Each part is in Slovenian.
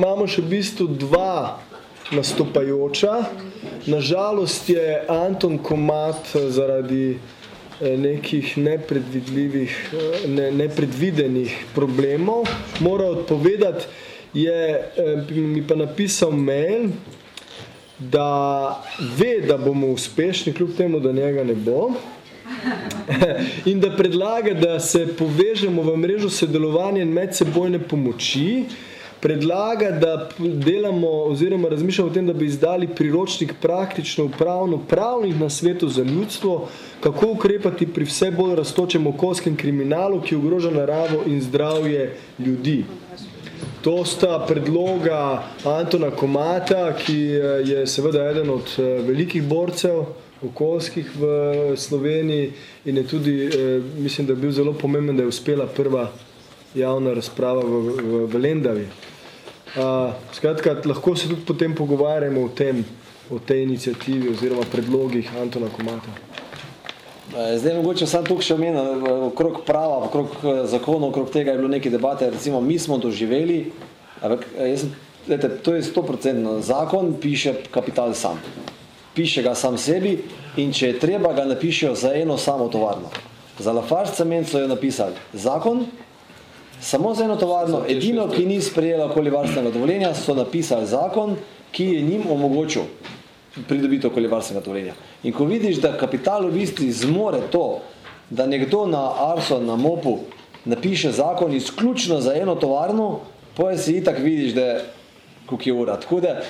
imamo še v bistvu dva nastopajoča. Nažalost je Anton Komat zaradi eh, nekih nepredvidljivih, eh, ne, nepredvidenih problemov moral odpovedati, je eh, mi pa napisal mail, da ve, da bomo uspešni, kljub temu, da njega ne bo. In da predlaga, da se povežemo v mrežo sodelovanja in medsebojne pomoči, predlaga, da delamo oziroma razmišljamo o tem, da bi izdali priročnik praktično upravno pravnih na svetu za ljudstvo, kako ukrepati pri vse bolj rastočem okoljskem kriminalu, ki ogroža naravo in zdravje ljudi. To sta predloga Antona Komata, ki eh, je seveda eden od eh, velikih borcev okoljskih v Sloveniji in je tudi, eh, mislim, da je bil zelo pomemben, da je uspela prva javna razprava v, v, v Lendavi. Uh, skratka, lahko se tudi potem pogovarjamo o tem, o tej inicijativi oziroma predlogih Antona Komata. Zdaj, mogoče sam tukaj še omenil, okrog prava, okrog zakonov, okrog tega je bilo neke debate, recimo mi smo doživeli, ampak jaz, lete, to je 100% zakon, piše kapital sam. Piše ga sam sebi in če je treba, ga napišejo za eno samo tovarno. Za Lafarge cement so jo napisali zakon, samo za eno tovarno, edino, ki ni sprejela okoljevarstvenega dovoljenja, so napisali zakon, ki je njim omogočil pridobitev okoljevarstvenega dovoljenja. In ko vidiš, da kapital v bistvu zmore to, da nekdo na Arso, na MOP-u napiše zakon izključno za eno tovarno, poje si itak vidiš, da je kuk je ura. Tako da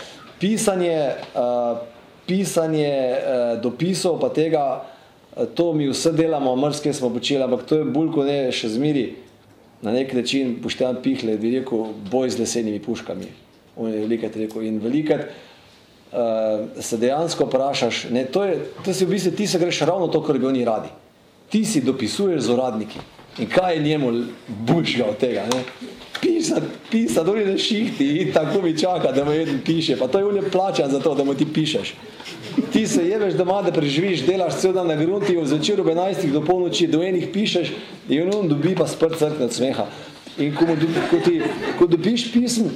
pisanje, uh, pisanje uh, dopisov pa tega, uh, to mi vse delamo, mrske smo počeli, ampak to je bolj kot ne še zmiri na nek način poštevan pihle, bi rekel, boj z lesenimi puškami. On je velikat rekel in velikat, uh, se dejansko vprašaš, ne, to, je, to si v bistvu ti se greš ravno to, kar bi oni radi. Ti si dopisuješ z uradniki in kaj je njemu bušga od tega. Ne? Pisa, pisa, doli na šihti in tako mi čaka, da mu jeden piše, pa to je ulje plačan za to, da mu ti pišeš. Ti se jeveš doma, da preživiš, delaš cel dan na grunti, v začer ob 11 do polnoči do enih pišeš in on dobi pa sprt crkne od smeha. In ko, mu, ko, ti, ko dobiš pism,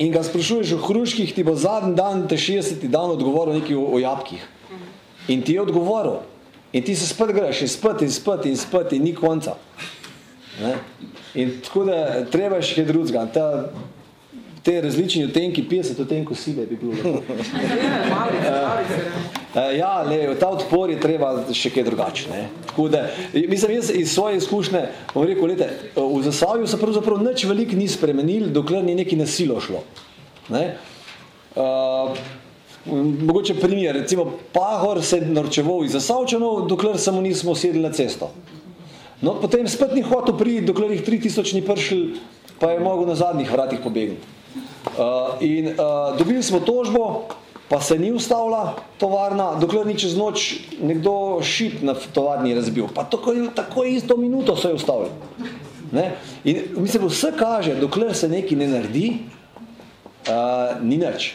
in ga sprašuješ o hruških, ti bo zadnji dan, te 60 dan odgovoril nekaj o, o jabkih. In ti je odgovoril. In ti se spet greš, in spet, in spet, in spet, in ni konca. Ne? In tako da treba še kaj drugega. Ta, te različni otenki, 50 otenkov sive bi bilo. ja, le, ta odpor je treba še kaj drugače. Ne? Tako da, mislim, jaz iz svoje izkušnje, bom rekel, lete, v Zasavju se pravzaprav nič veliko ni spremenil, dokler ni neki nasilo šlo. Ne? Uh, mogoče primer, recimo Pahor se je norčeval iz Zasavčanov, dokler samo nismo sedli na cesto. No, potem spet ni hotel priti, dokler jih 3000 ni prišli, pa je mogel na zadnjih vratih pobegniti. Uh, in uh, dobili smo tožbo, pa se ni ustavila tovarna, dokler ni čez noč nekdo šip na tovarni razbil. Pa tako, tako isto minuto so jo ustavili. Ne? In mislim, vse kaže, dokler se nekaj ne naredi, uh, ni nič.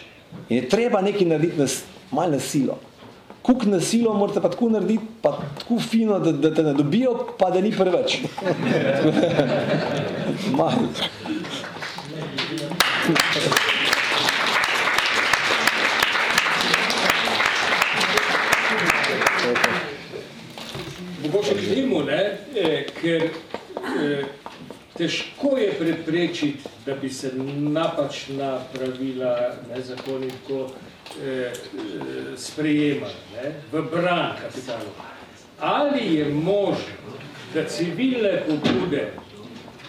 In je treba nekaj narediti na, malo na silo. Kuk na silo morate pa tako narediti, pa tako fino, da, da te ne dobijo, pa da ni preveč. malo. Mogoče k njemu, ne, eh, ker eh, težko je preprečiti, da bi se napačna pravila nezakonito eh, sprejemali ne, v bran kapitalu. Ali je možno, da civilne pobude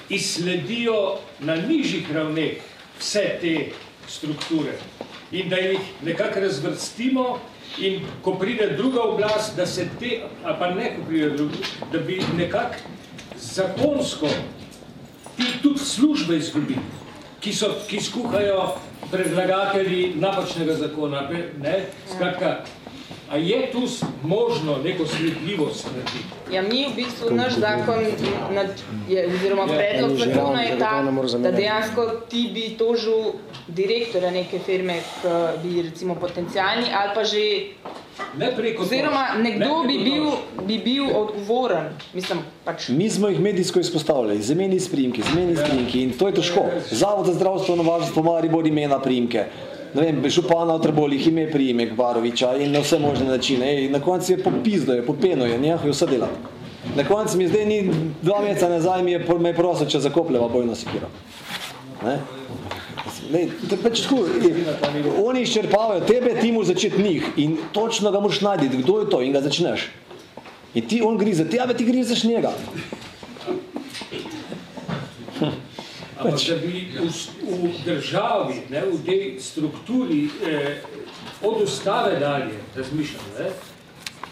izsledijo na nižjih ravneh vse te strukture in da jih nekako razvrstimo in ko pride druga oblast, da se te, a pa ne ko pride druga, da bi nekako zakonsko ti tudi službe izgubili, ki, so, ki skuhajo predlagatelji napačnega zakona. Ne? Skratka, A je tu možno neko sledljivost narediti? Ja, mi v bistvu naš zakon, je, oziroma predlog zakona je ta, da dejansko ti bi tožil direktorja neke firme, ki bi recimo potencijalni ali pa že Ne preko Oziroma, nekdo Ne bi preko bil, tožb. bi bil odgovoren. Mislim, pač, Mi smo jih medijsko izpostavljali, z imeni s primki, z imeni s primki in to je težko. Zavod za zdravstveno varstvo Maribor imena primke. Ne vem, župana v Trbolih ime priimek Baroviča in na vse možne načine. Ej, na koncu je popizdo, je popeno, je nehajo vse delati. Na koncu mi zdaj ni dva meseca nazaj mi je, me je prosil, če zakopljeva bojno sekiro. Ne? Je pač tako, oni izčrpavajo tebe, ti moraš začeti njih in točno ga moraš najti, kdo je to in ga začneš. In ti on grize, ti, a ti grizeš njega. Ampak da bi v, v državi, ne, v tej strukturi eh, od ustave dalje razmišljali, ne,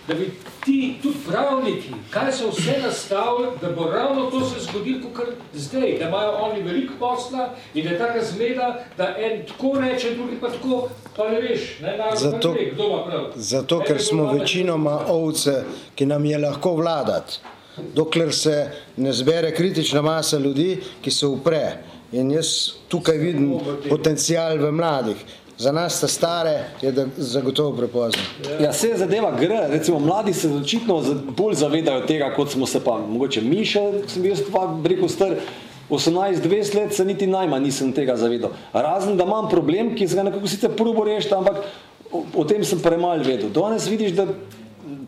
da bi ti, tudi pravniki, kaj so vse nastavili, da bo ravno to se zgodilo, kot zdaj, da imajo oni veliko posla in da je taka zmeda, da en tako reče, drugi pa tako, pa ne veš, ne, Zato- ne ve, kdo ima prav. Zato, ker smo večinoma ovce, ki nam je lahko vladati, dokler se ne zbere kritična masa ljudi, ki se upre. In jaz tukaj vidim potencial v mladih. Za nas, ta stare, je da zagotovo prepozno. Ja, se zadeva gre, recimo mladi se očitno bolj zavedajo tega, kot smo se pa, mogoče mi še, sem bil pa rekel star, 18-20 let se niti najmanj nisem tega zavedal. Razen, da imam problem, ki se ga nekako sicer probo rešiti, ampak o, o tem sem premalo vedel. Danes vidiš, da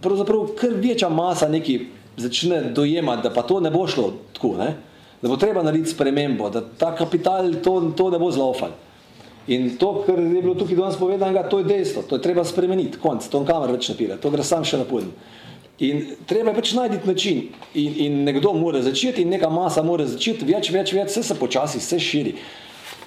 pravzaprav kar večja masa neki začne dojemati, da pa to ne bo šlo tako, ne? da bo treba narediti spremembo, da ta kapital to, to ne bo zlaufal. In to, kar je bilo tukaj danes povedano, to je dejstvo, to je treba spremeniti, konc, to kamer več ne pire, to gre sam še napoln. In treba je pač najti način in, in nekdo mora začeti in neka masa mora začeti, več, več, več, vse se počasi, vse širi.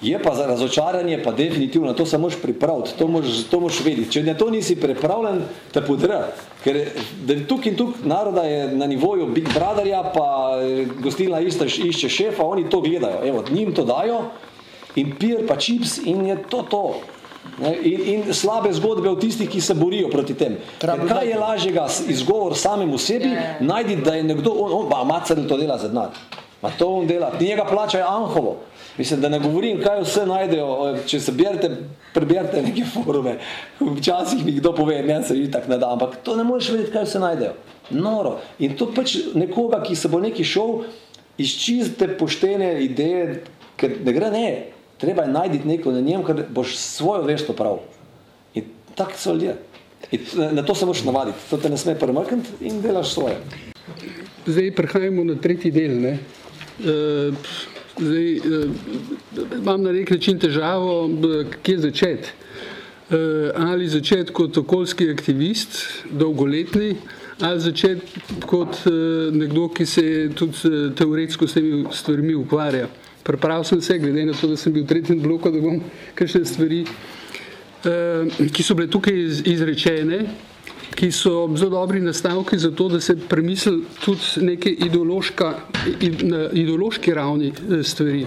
Je pa za razočaranje, pa definitivno, to se moraš pripraviti, to moraš, to moraš vedeti. Če na to nisi pripravljen, te podre. Ker da tukaj in tukaj naroda je na nivoju Big Brotherja, pa eh, gostilna ista išče šefa, oni to gledajo, evo, njim to dajo in pir pa čips in je to to. Ne, In, in slabe zgodbe o tistih, ki se borijo proti tem. Ker kaj je lažjega izgovor samemu sebi, Ja, ja. najdi, da je nekdo, on, on pa macer to dela za denar. Ma to on dela, njega plačajo Anhovo. Mislim, da ne govorim, kaj vse najdejo, če se berete, preberete neke forume. Včasih mi kdo pove, ne se itak ne da, ampak to ne moreš vedeti, kaj vse najdejo. Noro. In to pač nekoga, ki se bo neki šel iz čiste poštene ideje, ker ne gre ne, treba je najti neko na njem, ker boš svojo vest opravil. In tako so ljudje. In na to se moraš navaditi, to te ne sme premakniti in delaš svoje. Zdaj prehajamo na tretji del. Ne? Eh, Zdaj, eh, imam na nek način težavo, b- kje začeti. Eh, Ali začeti kot okoljski aktivist, dolgoletni, ali začeti kot eh, nekdo, ki se tudi eh, teoretsko s temi stvarmi ukvarja. Pripravil sem se, glede na to, da sem bil v tretjem bloku, da bom kakšne stvari eh, ki so bile tukaj iz- izrečene, ki so zelo dobri nastavki za to, da se premisli tudi neke ideološka, na ideološki ravni eh, stvari.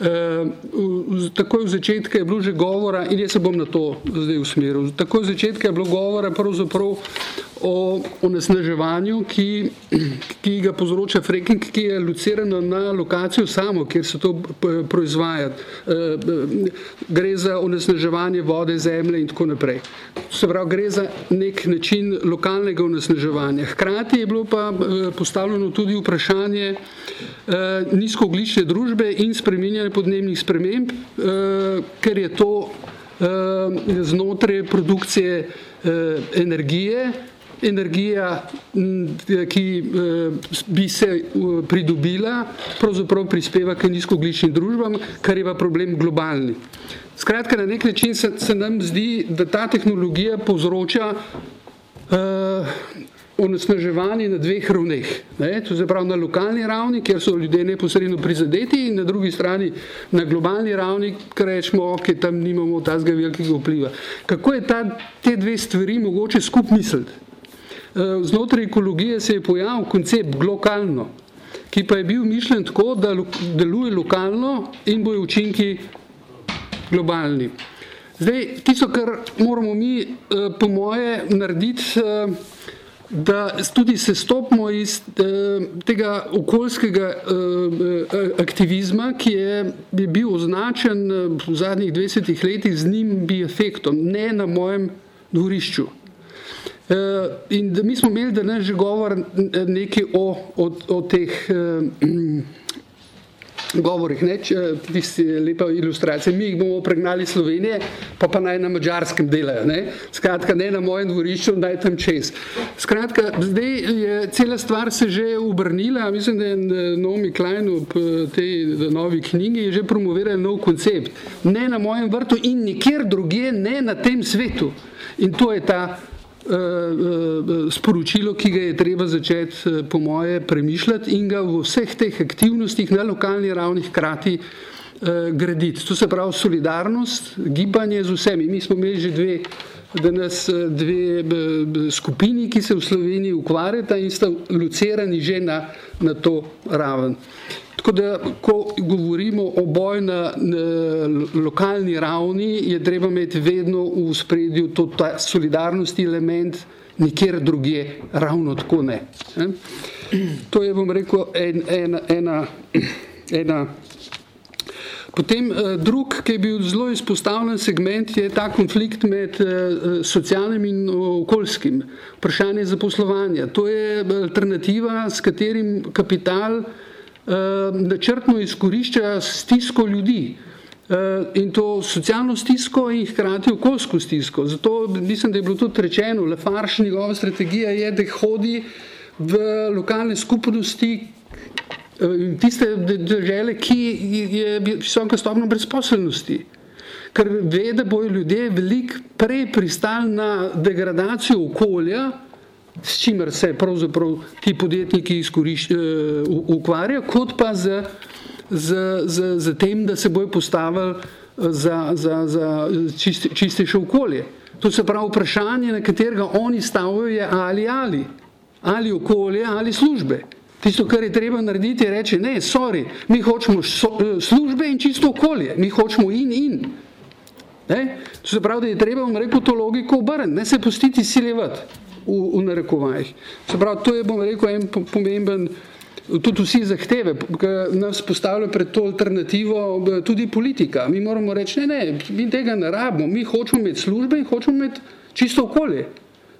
V- takoj v začetku je bilo že govora, in jaz se bom na to zdaj usmeril. Takoj v začetku je bilo govora pravzaprav o onesnaževanju, ki, ki ga povzroča fracking, ki je locirano na lokacijo samo, kjer se to proizvaja. Uh, gre za onesnaževanje vode, zemlje in tako naprej. Se pravi, gre za nek način lokalnega onesnaževanja. Hkrati je bilo pa eh, postavljeno tudi vprašanje eh, nizkooglične družbe in spreminjanje podnebnih sprememb, eh, ker je to eh, znotraj produkcije eh, energije, energija, ki eh, bi se eh, pridobila, pravzaprav prispeva k nizkoogličnim družbam, kar je pa problem globalni. Skratka, na nek način se, se nam zdi, da ta tehnologija povzroča uh, onesnaževanje na dveh ravneh. Ne? To se pravi na lokalni ravni, kjer so ljudje neposredno prizadeti in na drugi strani na globalni ravni, ker rečemo, ok, tam nimamo tazga velikega vpliva. Kako je ta, te dve stvari mogoče skup misliti? Eh, Znotraj ekologije se je pojavil koncept lokalno, ki pa je bil mišljen tako, da deluje lokalno in bojo učinki globalni. Zdaj, tisto, kar moramo mi, eh, po moje, narediti, eh, da tudi se stopimo iz tega okoljskega aktivizma, ki je, je bil označen v zadnjih 20 letih z njim bi efektom, ne na mojem dvorišču. In mi smo imeli danes že govor nekaj o, o, o teh govorih, ne, tisti lepa ilustracija, mi jih bomo pregnali Slovenije, pa pa naj na mačarskem delajo, ne, skratka, ne na mojem dvorišču, naj tam čez. Skratka, zdaj je cela stvar se že obrnila, mislim, da je Nomi Klein v tej novi knjigi že promoviral nov koncept, ne na mojem vrtu in nikjer drugje, ne na tem svetu. In to je ta Eh, eh, sporočilo, ki ga je treba začeti, eh, po moje, premišljati in ga v vseh teh aktivnostih na lokalni ravni hkrati graditi. To se pravi solidarnost, gibanje z vsemi. Mi smo imeli že dve, danes dve skupini, ki se v Sloveniji ukvarjata in sta lucirani že na, na to raven. Tako da, ko govorimo o boju na, na lokalni ravni, je treba imeti vedno v spredju to ta solidarnosti element, nikjer drugje ravno tako ne. To je, bom rekel, en, ena, ena, ena. Potem eh, drug, ki je bil zelo izpostavljen segment, je ta konflikt med eh, socialnim in okoljskim. Vprašanje zaposlovanja. To je alternativa, s katerim kapital načrtno izkorišča stisko ljudi in to socialno stisko in hkrati okoljsko stisko. Zato mislim, da je bilo tudi rečeno, Lefarš njegova strategija je, da hodi v lokalne skupnosti tiste države, ki je visoka stopna brezposelnosti. Ker ve, da bojo ljudje veliko prej pristali na degradacijo okolja, s čimer se pravzaprav ti podjetniki uh, ukvarjajo, kot pa z, z, z, z tem, da se bojo postavili eh, za, za, za čiste, čistejše okolje. To se pravi vprašanje, na katerega oni stavijo, je ali ali, ali okolje ali službe. Tisto, kar je treba narediti, je reči, ne, sorry, mi hočemo so, eh, službe in čisto okolje, mi hočemo in in. Ne? To se pravi, da je treba, bom rekel, to logiko obrniti, ne se pustiti silevati v, v narekovajih. Se pravi, to je, bom rekel, en pomemben, tudi vsi zahteve, ki nas postavljajo pred to alternativo, tudi politika. Mi moramo reči, ne, ne, mi tega ne rabimo, mi hočemo imeti službe in hočemo imeti čisto okolje.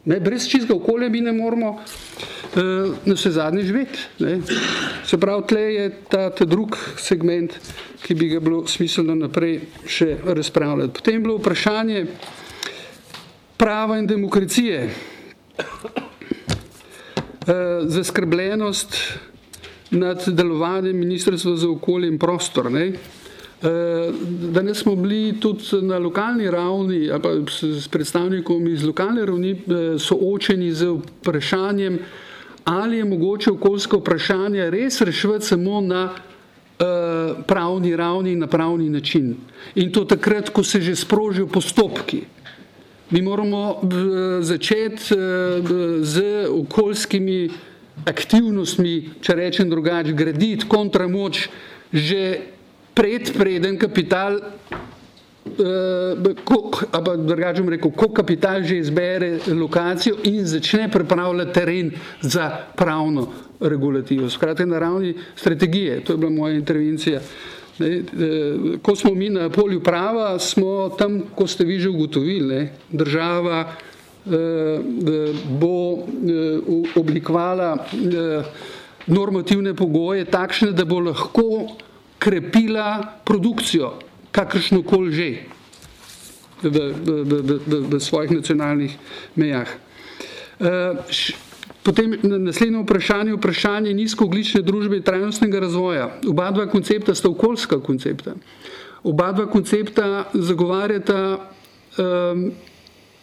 Ne, brez čistega okolja mi ne moramo uh, na vse zadnje živeti. Ne. Se pravi, tle je ta, ta drug segment, ki bi ga bilo smiselno naprej še razpravljati. Potem je bilo vprašanje prava in demokracije. Eh, zaskrbljenost nad delovanjem Ministrstva za okolje in prostor. Ne? Eh, danes smo bili tudi na lokalni ravni, ali pa s predstavnikom iz lokalne ravni, eh, soočeni z vprašanjem, ali je mogoče okoljsko vprašanje res reševati samo na pravni ravni na pravni način. In to takrat, ko se že sprožijo postopki. Mi moramo začeti z okoljskimi aktivnostmi, če rečem drugače, graditi kontramoč že pred preden kapital, ali drugače rekel, ko kapital že izbere lokacijo in začne pripravljati teren za pravno regulativo. Skratka, na ravni strategije, to je bila moja intervencija. Ne, eh, ko smo mi na polju prava, smo tam, ko ste vi že ugotovili, ne, država eh, bo eh, oblikovala normativne pogoje takšne, da bo lahko krepila produkcijo, kakršno kol že v, v, v, v, v svojih nacionalnih mejah. Potem naslednje vprašanje, vprašanje nizkooglične družbe in trajnostnega razvoja. Oba dva koncepta sta okoljska koncepta. Oba dva koncepta zagovarjata um,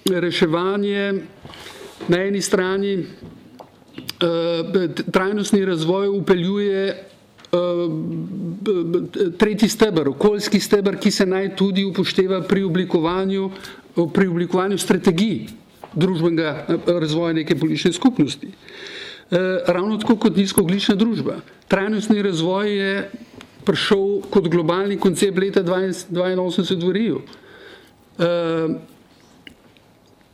reševanje na eni strani uh, trajnostni razvoj upeljuje uh, tretji stebr, okoljski stebr, ki se naj tudi upošteva pri oblikovanju, pri oblikovanju strategij družbenega eh, razvoja neke politične skupnosti. E, ravno tako kot nizkooglična družba. Trajnostni razvoj je prišel kot globalni koncept leta 1982 v Riju. E,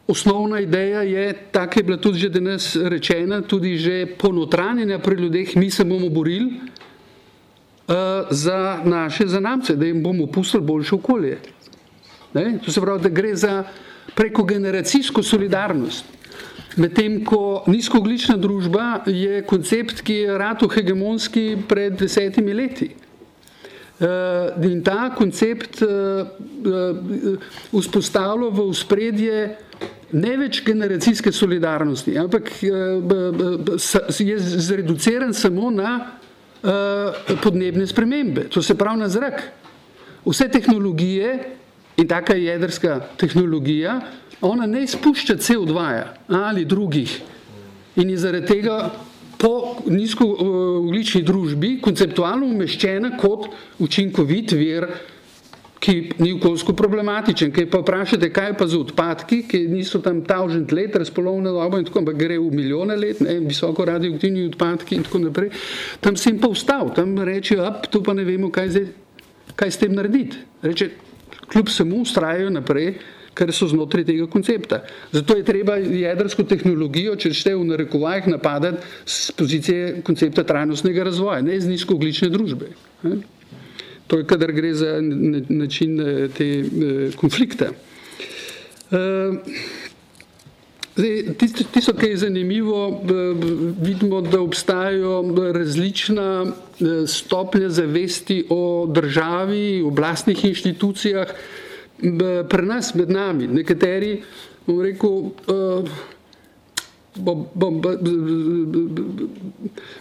osnovna ideja je, tako je bila tudi že danes rečena, tudi že ponotranjena pri ljudeh, mi se bomo borili za naše zanamce, da jim bomo pustili boljše okolje. Ne? To se pravi, da gre za preko generacijsko solidarnost. Medtem ko nizkooglična družba je koncept, ki je rado hegemonski pred desetimi leti. Uh, in ta koncept uh, uh, vzpostavlja v uspredje ne več generacijske solidarnosti, ampak uh, je zreduciran samo na podnebne spremembe, to se pravi na zrak. Vse tehnologije in taka jedrska tehnologija ona ne izpušča CO2 ali drugih in je zaradi tega po nizkooglični družbi konceptualno umeščena kot učinkovit vir, ki ni okoljsko problematičen. Kaj pa vprašate, kaj pa za odpadki, ki niso tam tavžent let, razpolovna doba in tako, ampak gre v milijone let, ne, visoko radioaktivni odpadki in tako naprej, tam se jim pa vstal, tam reče, up, tu pa ne vemo, kaj, zdaj, kaj s tem narediti. Reče, kljub samo ustrajajo naprej, ker so znotraj tega koncepta. Zato je treba jedrsko tehnologijo, če šte v narekovajih, napadati z pozicije koncepta trajnostnega razvoja, ne z nizkooglične družbe. To je, kadar gre za način te eh, konflikte. Eh, zdaj, tisto, tisto, kar je zanimivo, vidimo, da obstajajo različna stopnja zavesti o državi, o oblastnih inštitucijah, pri nas, med nami, nekateri, bom rekel, bom, bom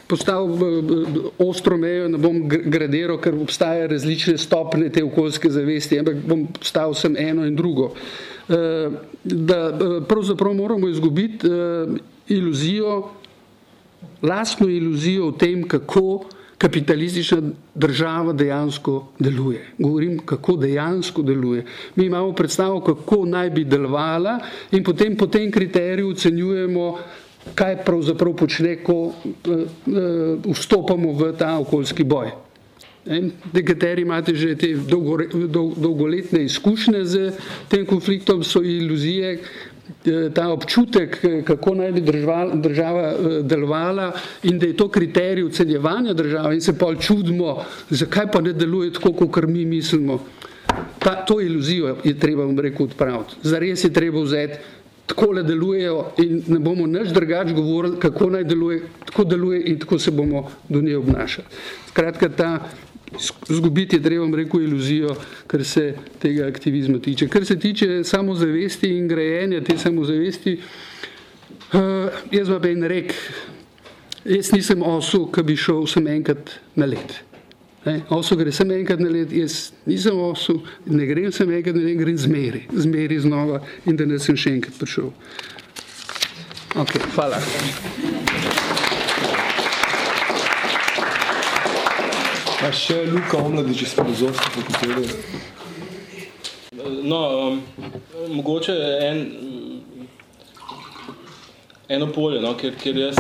postavil ostro mejo, ne bom gradiral, ker obstajajo različne stopne te okoljske zavesti, ampak bom postavil sem eno in drugo. Uh, da pravzaprav moramo izgubiti iluzijo, lastno iluzijo o tem, kako kapitalistična država dejansko deluje. Govorim, kako dejansko deluje. Mi imamo predstavo, kako naj bi delovala in potem po tem kriteriju ocenjujemo, kaj pravzaprav počne, ko uh, vstopamo v ta okoljski boj. Nekateri imate že te dolgo, dolg, dolgoletne izkušnje z tem konfliktom, so iluzije, Eh, ta občutek, kako naj bi država, država eh, delovala in da je to kriterij ocenjevanja države in se pa čudimo, zakaj pa ne deluje tako, kot mi mislimo. Ta, to iluzijo je treba, bom rekel, odpraviti. Zares je treba vzeti, tako le delujejo in ne bomo nič drugač govorili, kako naj deluje, tako deluje in tako se bomo do nje obnašali. Skratka, ta Zgubiti je treba, rekel, iluzijo, kar se tega aktivizma tiče. Kar se tiče samozavesti in grajenja te samozavesti, uh, jaz vam en rek, jaz nisem osu, ki bi šel sem enkrat na let. Ne? Osu gre sem enkrat na let, jaz nisem osu, ne grem sem enkrat na let, grem zmeri, zmeri znova in da ne sem še enkrat prišel. Ok, hvala. A še Luka Omladič iz filozofske fakultete. No, um, mogoče en, eno polje, no, kjer, kjer jaz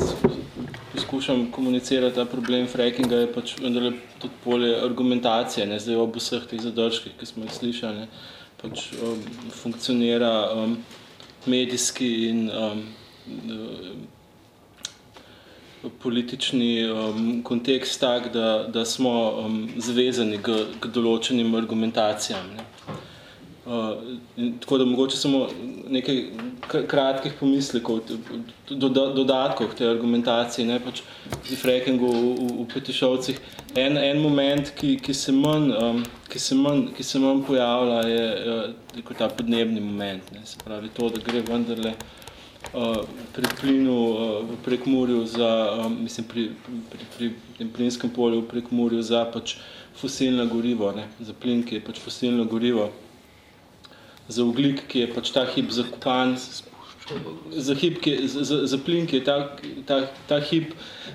poskušam komunicirati ta problem frackinga, je pač vendarle tudi polje argumentacije, ne, zdaj ob vseh teh zadržkih, ki smo jih slišali, ne, pač um, funkcionira um, medijski in um, politični um, kontekst tak, da, da smo um, zvezani k, k določenim argumentacijam. Ne. Uh, in, tako da mogoče samo nekaj kratkih pomislekov, do, do, dodatkov k tej argumentaciji, ne, pač v frackingu v, v, v Petišovcih. En, en moment, ki, ki, se manj, um, ki, se manj, ki se manj pojavlja, je, je ta podnebni moment. Ne, se pravi to, da gre vendarle uh, uh, pri plinu uh, v prekmurju za, um, mislim, pri, pri, pri tem plinskem polju v prekmurju za pač fosilno gorivo, ne, za plin, ki je pač fosilno gorivo, za ugljik, ki je pač ta hip zakopan, za, hip, ki je, za, za plin, ki je ta, ta, ta hip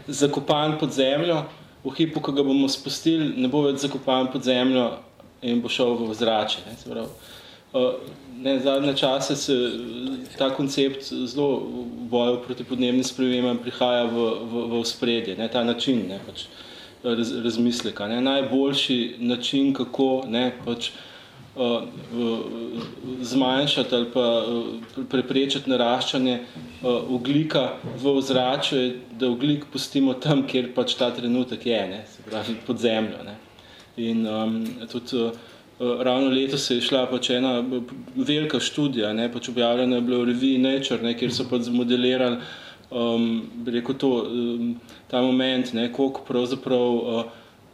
zakopan pod zemljo, v hipu, ko ga bomo spustili, ne bo več zakopan pod zemljo in bo šel v zrače. Ne, se pravi, ne, zadnje čase se ta koncept zelo v boju proti podnebnim spremembam prihaja v, v, v spredje, ne, ta način ne, pač, raz, razmisleka. Ne. Najboljši način, kako ne, pač, uh, zmanjšati ali pa uh, preprečiti naraščanje uh, oglika v ozračju, da oglik pustimo tam, kjer pač ta trenutek je, ne, se pravi pod zemljo. Ne. In um, tudi uh, ravno letos se je šla pač ena velika študija, ne, pač objavljena je bila v reviji Nature, ne, kjer so pač zmodelirali um, rekel to, um, ta moment, ne, koliko pravzaprav uh,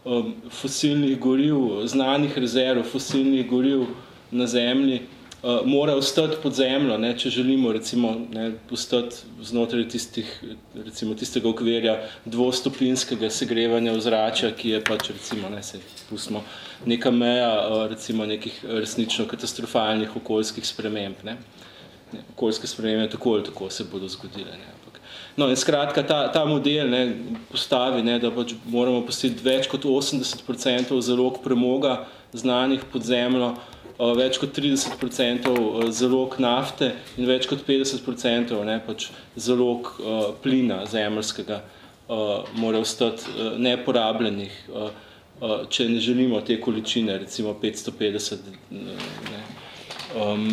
um, fosilnih goriv, znanih rezerv fosilnih goriv na zemlji, uh, mora ostati pod zemljo, ne, če želimo recimo ne, ostati znotraj tistih, recimo tistega okvirja dvostopinskega segrevanja ozračja, ki je pač recimo, ne, se pustimo, neka meja uh, recimo nekih resnično katastrofalnih okoljskih sprememb. Ne. Ne, okoljske spremembe tako ali tako se bodo zgodile. Ne. No, in skratka, ta, ta model ne, postavi, ne, da pač moramo postiti več kot 80% zalog premoga znanih pod zemljo, več kot 30% zalog nafte in več kot 50% ne, pač zalog uh, plina zemljskega uh, mora ostati uh, neporabljenih, uh, uh, če ne želimo te količine, recimo 550, ne, um,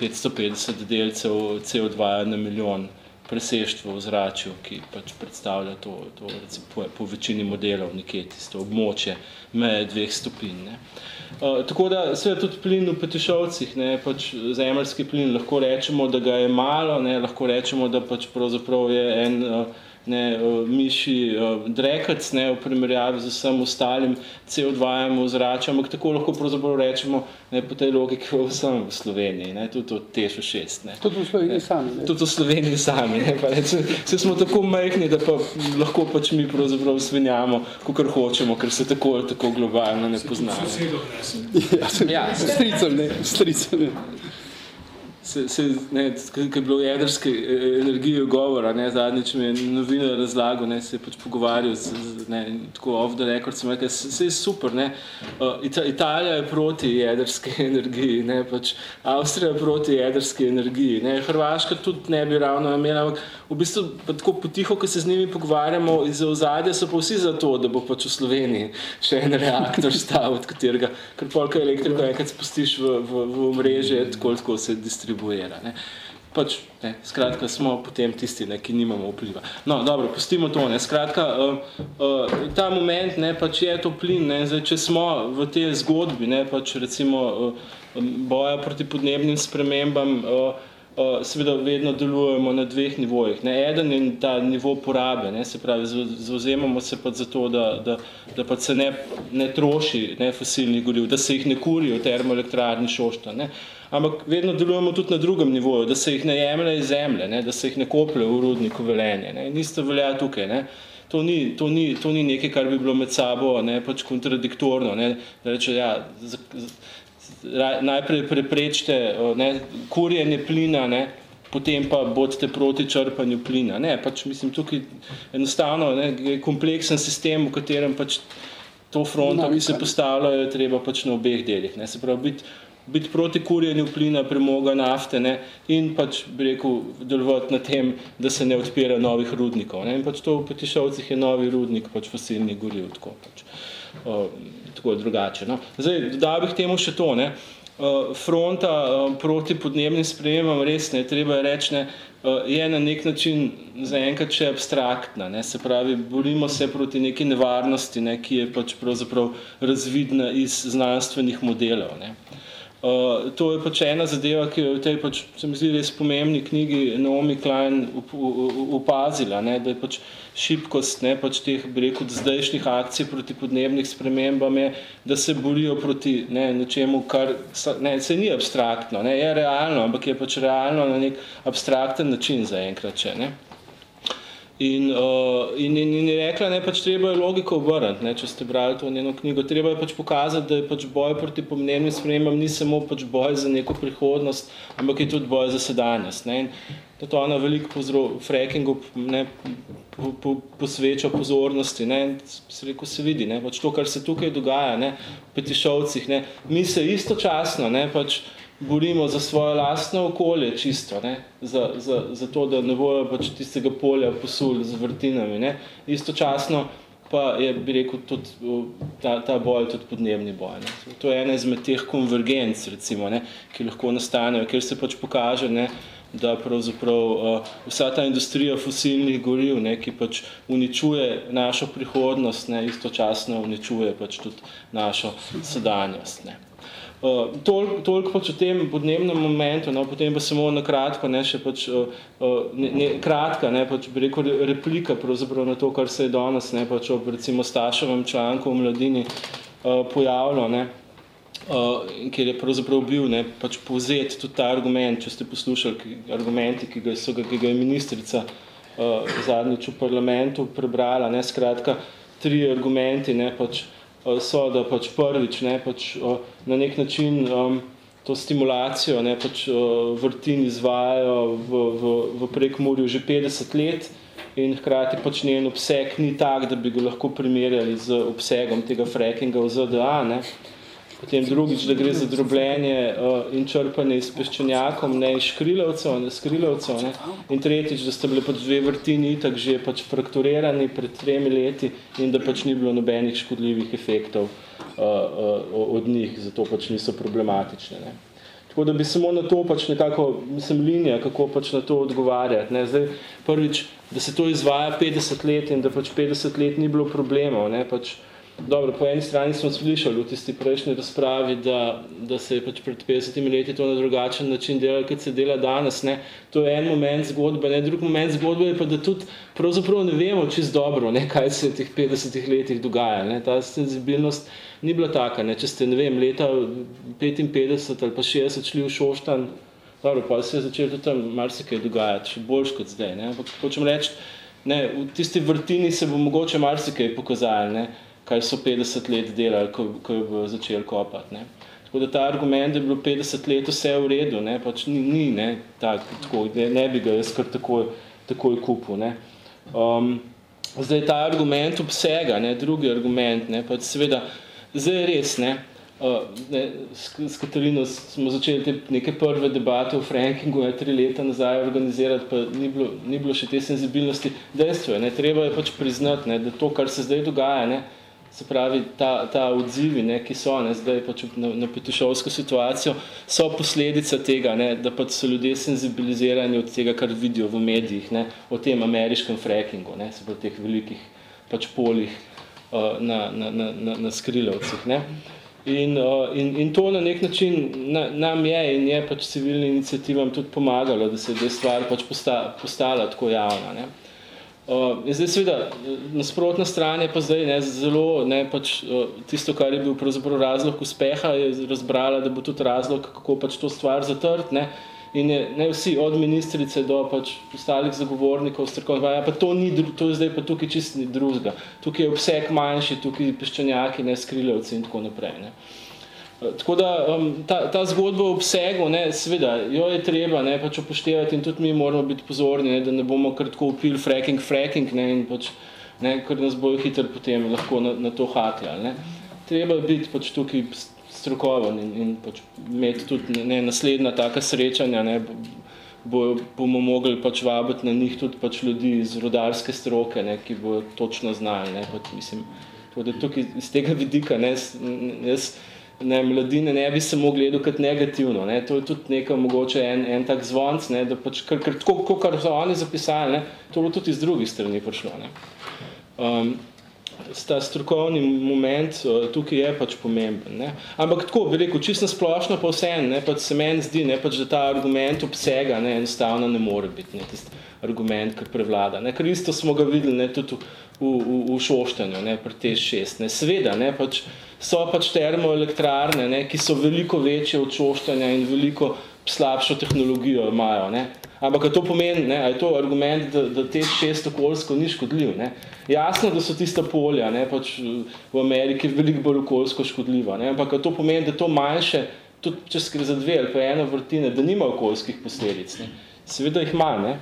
550 delcev CO2 na milijon preseštvo v zračju, ki pač predstavlja to, to recimo, po, po večini modelov nekje tisto območje meje dveh stopinj. Ne. Uh, tako da seveda tudi plin v Petišovcih, ne, pač zemljski plin, lahko rečemo, da ga je malo, ne, lahko rečemo, da pač pravzaprav je en uh, ne, miši drekac, ne, v primerjavi z vsem ostalim CO2 v zračju, ampak tako lahko pravzaprav rečemo, ne, po tej logiki vsem v Sloveniji, ne, tudi od Tešu 6. Ne. Tudi v Sloveniji sami. Ne. Tudi v Sloveniji sami, ne, pa reče, se smo tako majhni, da pa lahko pač mi pravzaprav svinjamo, kakor hočemo, ker se tako ali tako globalno ne poznamo. Ja, ja, stricem ne, stricem ne se, se, ne, kaj je bilo jedrske e, energije govora, ne, zadnjič mi je novinar razlagal, ne, se je pač pogovarjal z, z ne, tako off the record, sem rekel, se je super, ne, uh, Italija je proti jedrske energiji, ne, pač Avstrija je proti jedrske energiji, ne, Hrvaška tudi ne bi ravno imela, ampak v bistvu pa tako potiho, ko se z njimi pogovarjamo, iz ozadja so pa vsi za to, da bo pač v Sloveniji še en reaktor stal, od katerega, ker polka elektrika enkrat spustiš v, v, v mreže, tako, tako se distribuira. Ne. Pač, ne, skratka, smo potem tisti, ne, ki nimamo vpliva. No, dobro, pustimo to, ne, skratka, uh, uh, ta moment, ne, pač je to plin, ne, zdaj, če smo v tej zgodbi, ne, pač recimo uh, boja proti podnebnim spremembam, uh, seveda vedno delujemo na dveh nivojih. Ne, eden je ta nivo porabe, ne, se pravi, zauzemamo se pa za to, da, da, da pa se ne, ne troši ne, fosilnih goriv, da se jih ne kuri v termoelektrarni šošta. Ne. Ampak vedno delujemo tudi na drugem nivoju, da se jih ne jemlje iz zemlje, ne, da se jih ne koplje v rudniku velenje. Ne. In isto velja tukaj. Ne. To ni, to, ni, to ni nekaj, kar bi bilo med sabo ne, pač kontradiktorno. Ne, da reče, ja, z, z, najprej preprečite ne, kurjenje plina, ne, potem pa bodite proti črpanju plina. Ne, pač mislim, tukaj enostavno ne, je kompleksen sistem, v katerem pač to fronto, ki se postavljajo, je treba pač na obeh delih. Ne, se pravi, biti biti proti kurjenju plina, premoga, nafte ne, in pač bi rekel, delovati na tem, da se ne odpira novih rudnikov. Ne, in pač to v Petišovcih je novi rudnik pač fosilnih goriv. Tako pač tako drugače. No. Zdaj, dodal bih temu še to, ne. Fronta proti podnebnim spremembam res ne, treba je reči, ne, je na nek način zaenkrat še abstraktna. Ne. Se pravi, borimo se proti neki nevarnosti, ne, ki je pač pravzaprav razvidna iz znanstvenih modelov. Ne. Uh, to je pač ena zadeva, ki je v tej, pač, se mi zdi, res pomembni knjigi Naomi Klein upazila, ne, da je pač šibkost ne, pač teh, bi rekel, zdajšnjih akcij proti podnebnih spremembam je, da se borijo proti ne, nečemu, kar ne, se ni abstraktno, ne, je realno, ampak je pač realno na nek abstrakten način zaenkrat, če ne. In, uh, in, in, in je rekla, ne, pač treba je logiko obrniti, če ste brali to njeno knjigo. Treba je pač pokazati, da je pač boj proti pomembnim spremembam ni samo pač boj za neko prihodnost, ampak je tudi boj za sedanjost. Ne. In da to ona veliko pozro, frackingu ne, po, po, posveča pozornosti. Ne. Se, rekel, se vidi, ne, pač to, kar se tukaj dogaja, ne, v petišovcih, ne, mi se istočasno, ne, pač, borimo za svoje lastno okolje čisto, ne? Za, za, za to, da ne bojo pač tistega polja posuli z vrtinami. Ne? Istočasno pa je, bi rekel, tudi ta, ta boj tudi podnebni boj. Ne? To je ena izmed teh konvergenc, recimo, ne? ki lahko nastanejo, kjer se pač pokaže, ne? da pravzaprav uh, vsa ta industrija fosilnih goriv, ne, ki pač uničuje našo prihodnost, ne, istočasno uničuje pač tudi našo sedanjost. Ne. Uh, toliko, toliko pač o tem podnebnem momentu, no, potem pa samo na kratko, ne, še pač, uh, ne, ne, kratka, ne, pač bi rekel replika pravzaprav na to, kar se je danes, ne, pač ob recimo Stašovem članku v mladini uh, pojavilo, ne, uh, kjer je pravzaprav bil ne, pač povzet tudi ta argument, če ste poslušali ki, argumenti, ki ga, so, ki ga je ministrica uh, zadnjič v parlamentu prebrala, ne, skratka, tri argumenti, ne, pač, uh, so, da pač prvič, ne, pač, uh, na nek način um, to stimulacijo, ne, pač uh, vrtin izvajajo v, v, v prekmurju že 50 let, in hkrati pač njen obseg ni tak, da bi ga lahko primerjali z obsegom tega frackinga v ZDA. Ne. Potem drugič, da gre za drobljenje uh, in črpanje iz peščenjakom, ne iz škrilovcev, ne skrilovcev. Ne. In tretjič, da sta bile pač dve vrtini itak že pač frakturirani pred tremi leti in da pač ni bilo nobenih škodljivih efektov uh, uh, od njih, zato pač niso problematične. Ne. Tako da bi samo na to pač nekako, mislim, linija, kako pač na to odgovarjati. Ne. Zdaj, prvič, da se to izvaja 50 let in da pač 50 let ni bilo problemov, ne, pač, Dobro, po eni strani smo slišali v tisti prejšnji razpravi, da, da se je pač pred 50 leti to na drugačen način delalo, kot se dela danes. Ne. To je en moment zgodbe. Ne. Drug moment zgodbe je pa, da tudi pravzaprav ne vemo čist dobro, ne, kaj se je v teh 50 letih dogaja. Ne. Ta senzibilnost ni bila taka. Ne. Če ste, ne vem, leta 55 ali pa 60 šli v Šoštan, dobro, pa se je začelo tudi tam marsikaj dogajati, še boljš kot zdaj. Ne. Ampak hočem reči, ne, v tisti vrtini se bo mogoče marsikaj pokazali. Ne kaj so 50 let delali, ko, ko je začel kopati. Ne. Tako da ta argument, da je bilo 50 let vse v redu, ne, pač ni, ni ne, tak, tako, ne, ne bi ga jaz kar takoj, takoj kupil. Ne. Um, zdaj ta argument obsega, ne, drugi argument, ne, pač seveda, zdaj je res, ne, Uh, ne, s, s Katarino smo začeli te neke prve debate o frankingu ne, tri leta nazaj organizirati, pa ni bilo, ni bilo še te senzibilnosti. Dejstvo je, ne, treba je pač priznati, ne, da to, kar se zdaj dogaja, ne, se pravi, ta, ta odzivi, ne, ki so ne, zdaj pač na, na petišovsko situacijo, so posledica tega, ne, da pač so ljudje senzibilizirani od tega, kar vidijo v medijih, ne, o tem ameriškem frackingu, ne, se pravi, teh velikih pač polih uh, na, na, na, na, na skrilovcih. Ne. In, uh, in, in to na nek način na, nam je in je pač civilnim iniciativam tudi pomagalo, da se je stvar pač posta, postala tako javna. Ne. Uh, zdaj, seveda, nasprotna stran je pa zdaj ne, zelo, ne, pač, uh, tisto, kar je bil pravzaprav razlog uspeha, je razbrala, da bo tudi razlog, kako pač to stvar zatrt. Ne, in je, ne vsi, od ministrice do pač ostalih zagovornikov, strokovnih, pa to, ni, to je zdaj pa tukaj čist ni drugega. Tukaj je obseg manjši, tukaj peščanjaki, ne, skrilevci in tako naprej. Ne. Uh, Tako da um, ta, ta zgodba o obsegu, ne, seveda, jo je treba ne, pač upoštevati in tudi mi moramo biti pozorni, ne, da ne bomo kar tako upili fracking, fracking ne, in pač, ne, ker nas bojo hitro potem lahko na, na to hakljali. Ne. Treba biti pač tukaj strokoven in, in pač imeti tudi ne, naslednja taka srečanja, ne, bo, bomo mogli pač vabiti na njih tudi pač ljudi iz rodarske stroke, ne, ki bo točno znali. Ne, pač, mislim, tudi tukaj iz tega vidika, ne, jaz, ne, mladine ne bi samo gledal kot negativno. Ne. To je tudi nekaj mogoče en, en tak zvonc, ne, da pač, ker, ker tako, kar so oni zapisali, ne, to bo tudi iz drugih strani prišlo. Ne. Um, ta strokovni moment uh, tukaj je pač pomemben. Ne. Ampak tako bi rekel, čisto splošno pa vse, ne, pač se meni zdi, ne, pač, da ta argument obsega ne, enostavno ne more biti ne, tist argument, ki prevlada. Ne. Ker isto smo ga videli ne, tudi v, v, v šoštanju, ne, pri te šest. Ne. Sveda, ne, pač, so pač termoelektrarne, ne, ki so veliko večje od šoštanja in veliko slabšo tehnologijo imajo. Ne. Ampak to pomeni, ne, je to argument, da, da te šest okoljsko ni škodljiv. Ne. Jasno, da so tista polja ne, pač v Ameriki veliko bolj okoljsko škodljiva. Ne. Ampak to pomeni, da to manjše, tudi če skre za dve ali pa eno vrtine, da nima okoljskih posledic. Ne. Seveda jih ima, ne.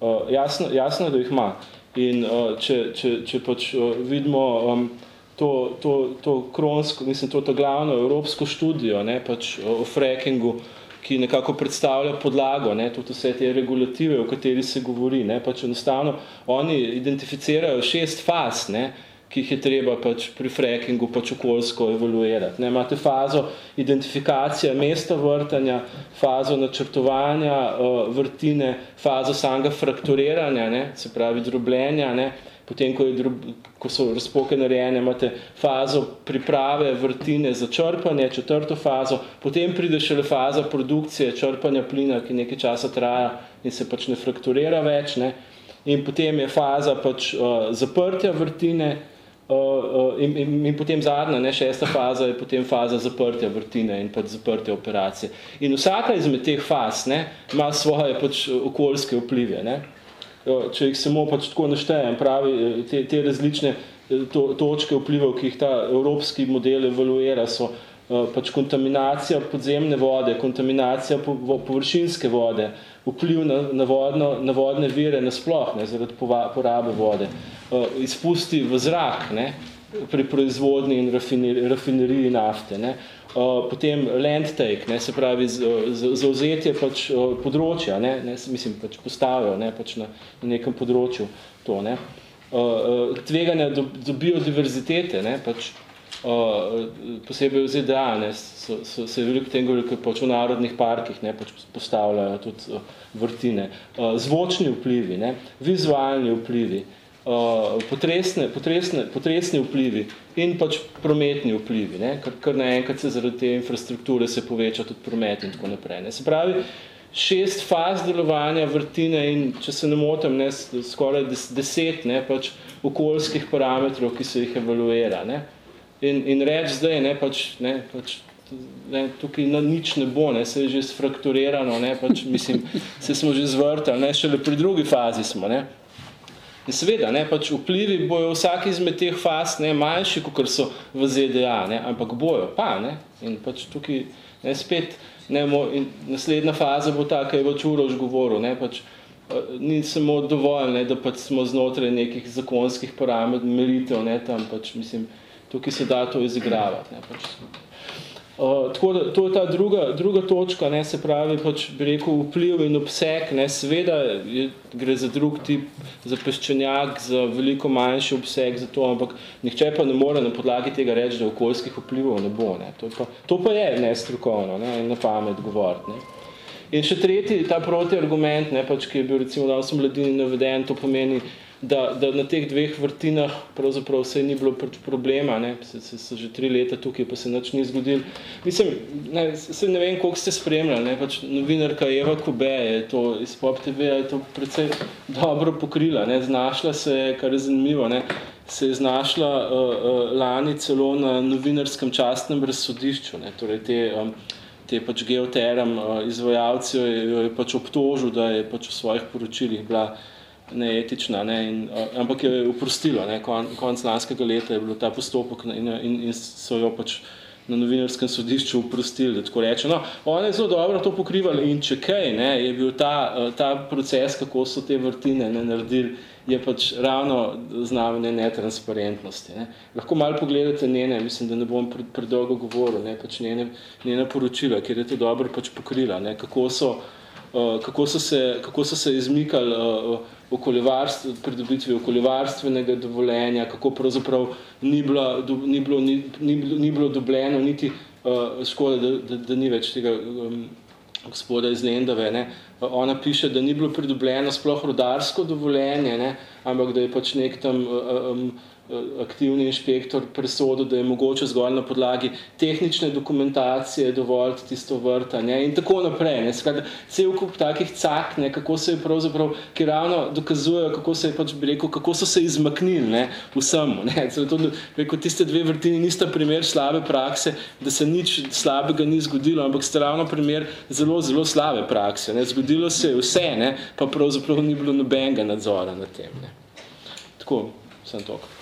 Uh, jasno, jasno, da jih ima. In uh, če, če, če pač uh, vidimo um, to, to, to kronsko, mislim, to, to glavno evropsko študijo ne, pač o frackingu, ki nekako predstavlja podlago, ne, tudi vse te regulative, o kateri se govori. Ne, pač enostavno oni identificirajo šest faz, ne, ki jih je treba pač pri frackingu pač okoljsko evaluirati. Ne, imate fazo identifikacije mesta vrtanja, fazo načrtovanja uh, vrtine, fazo samega frakturiranja, ne, se pravi drobljenja, ne, potem, ko, je drob, ko so razpoke narejene, imate fazo priprave vrtine za črpanje, četrto fazo, potem pride šele faza produkcije črpanja plina, ki nekaj časa traja in se pač ne frakturira več, ne, in potem je faza pač uh, zaprtja vrtine, Uh, uh, in, in, in potem zadnja, ne, šesta faza je potem faza zaprtja vrtine in pač zaprtja operacije. In vsaka izmed teh faz ne, ima svoje pač okoljske vplive. Ne. Če jih samo pač tako naštejem, pravi, te, te različne to, točke vplivov, ki jih ta evropski model evaluira, so uh, pač kontaminacija podzemne vode, kontaminacija po, površinske vode, vpliv na, na, vodno, na vodne vire nasploh, ne, zaradi porabe vode, izpusti v zrak ne, pri proizvodni in rafineriji nafte. Ne. Uh, potem land take, ne, se pravi zauzetje pač, uh, področja, ne, ne, mislim, pač postavijo ne, pač na, na nekem področju to. Ne. Uh, uh, tveganja do, do biodiverzitete, ne, pač, Uh, posebej v ZDA, ne, so, so, se veliko tem govorili, pač v narodnih parkih ne, pač postavljajo tudi uh, vrtine. Uh, zvočni vplivi, ne, vizualni vplivi, uh, potresne, potresne, potresni vplivi in pač prometni vplivi, ne, kar, kar naenkrat se zaradi te infrastrukture se poveča tudi promet in tako naprej. Ne. Se pravi, šest faz delovanja vrtine in, če se ne motim, ne, skoraj deset ne, pač okoljskih parametrov, ki se jih evaluira. Ne. In, in reči zdaj, ne, pač, ne, pač, ne, tukaj na nič ne bo, ne, se je že sfrakturirano, ne, pač, mislim, se smo že zvrtali, ne, šele pri drugi fazi smo, ne. In seveda, ne, pač vplivi bojo vsak izmed teh faz ne, manjši, kot so v ZDA, ne, ampak bojo pa, ne, in pač tukaj, ne, spet, ne, mo, in naslednja faza bo ta, kaj je pač Uroš govoril, ne, pač, ni samo dovolj, ne, da pač smo znotraj nekih zakonskih parametrov, meritev, ne, tam pač, mislim, tukaj se da to izigravati. Ne, pač. Uh, tako da, to je ta druga, druga točka, ne, se pravi, pač bi rekel, vpliv in obseg, ne, sveda je, gre za drug tip, za peščenjak, za veliko manjši obseg, za to, ampak nihče pa ne more na podlagi tega reči, da okoljskih vplivov ne bo. Ne. To, pa, to pa je nestrokovno ne, in na pamet govoriti. Ne. In še tretji, ta protiargument, ne, pač, ki je bil recimo danes v mladini naveden, to pomeni, da, da na teh dveh vrtinah pravzaprav vse ni bilo problema, ne, se, se, so že tri leta tukaj, pa se nič ni zgodil. Mislim, ne, se ne vem, koliko ste spremljali, ne, pač novinarka Eva Kube je to iz Pop TV, je to precej dobro pokrila, ne, znašla se je, kar je zanimivo, ne, se je znašla uh, uh, lani celo na novinarskem častnem razsodišču, ne, torej te, um, te pač geoteram uh, izvajalci jo je pač obtožil, da je pač v svojih poročilih bila neetična, ne, in, ampak je uprostilo. Ne, kon, konc lanskega leta je bilo ta postopek in, in, in so jo pač na novinarskem sodišču uprostili, da tako reče. No, ona je zelo dobro to pokrivali in če kaj, ne, je bil ta, ta proces, kako so te vrtine ne, naredili, je pač ravno znamenje netransparentnosti. Ne. Lahko malo pogledate njene, mislim, da ne bom predolgo govoril, ne, pač njene, njene poročila, ker je to dobro pač pokrila, ne, kako so, uh, kako so se, kako so se izmikali uh, okoljevarstv, pridobitvi okoljevarstvenega dovoljenja, kako pravzaprav ni, bila, ni, bilo, ni, ni, ni bilo dobljeno, niti uh, škoda, da, da, da ni več tega um, gospoda iz Lendave. Ne. Ona piše, da ni bilo pridobljeno sploh rodarsko dovoljenje, ne, ampak da je pač nek tam um, Eh, aktivni inšpektor presodil, da je mogoče zgolj na podlagi tehnične dokumentacije dovolj tisto vrtanje in tako naprej. Ne. Skrat, cel kup takih cak, ne, kako se je pravzaprav, ki ravno dokazujejo, kako se je pač bi rekel, kako so se izmaknili ne, vsemu. Ne. Zato, rekel, tiste dve vrtini nista primer slabe prakse, da se nič slabega ni zgodilo, ampak sta ravno primer zelo, zelo slabe prakse. Ne. Zgodilo se je vse, ne, pa pravzaprav ni bilo nobenega nadzora na tem. Ne. Tako, sem toliko.